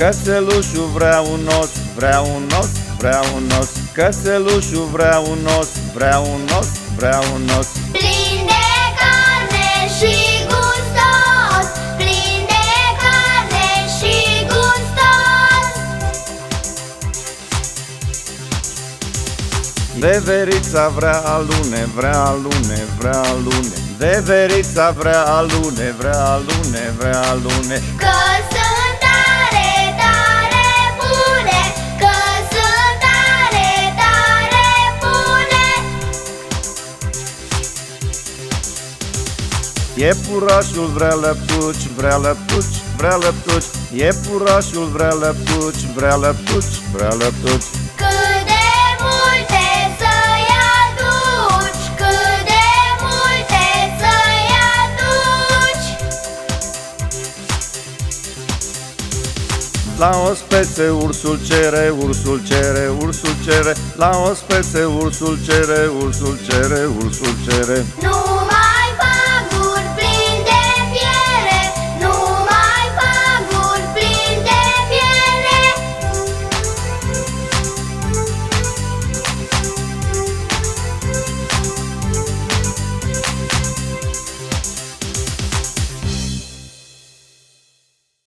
Cățelușul vrea un os, vrea un os, vrea un os. Cățelușul vrea un os, vrea un os, vrea un os. Plin de carne și gustos Plin de carne și gustos. Veverița vrea alune, vrea alune, vrea alune. Veverița vrea alune, vrea alune, vrea alune. Că sunt Iepurașul vrea lăptuci, vrea lăptuci, vrea lăptuci. Iepurașul vrea lăptuci, vrea lăptuci, vrea lăptuci. Cât de multe să-i aduci Cât de multe să-i aduci. La o spețe ursul cere, ursul cere, ursul cere. La o spețe ursul cere, ursul cere, ursul cere. Nu